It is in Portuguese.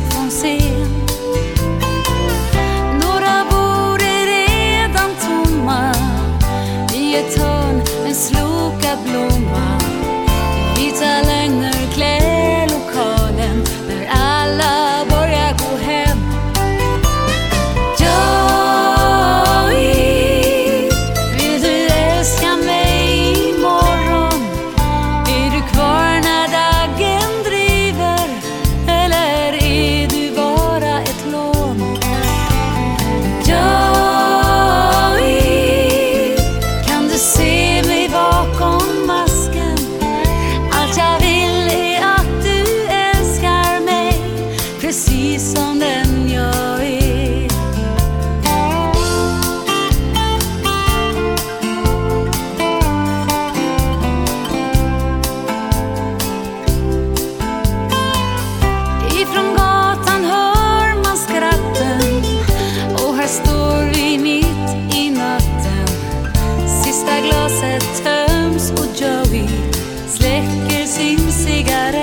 Français got it.